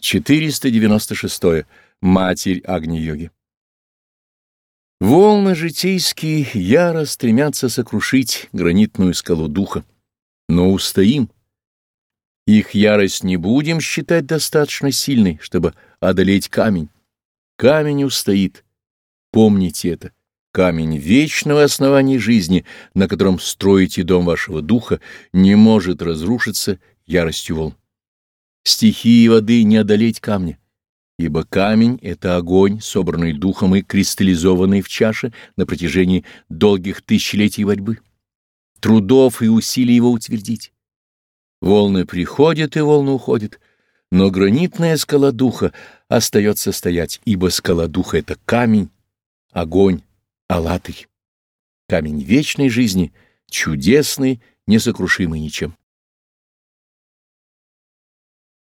496. Матерь Агни-йоги. Волны житейские яро стремятся сокрушить гранитную скалу духа, но устоим. Их ярость не будем считать достаточно сильной, чтобы одолеть камень. Камень устоит. Помните это. Камень вечного основания жизни, на котором строите дом вашего духа, не может разрушиться яростью волн. Стихии воды не одолеть камня, ибо камень — это огонь, собранный духом и кристаллизованный в чаше на протяжении долгих тысячелетий борьбы, трудов и усилий его утвердить. Волны приходят и волны уходят, но гранитная скала духа остается стоять, ибо скала духа — это камень, огонь, алатый. Камень вечной жизни, чудесный, несокрушимый ничем.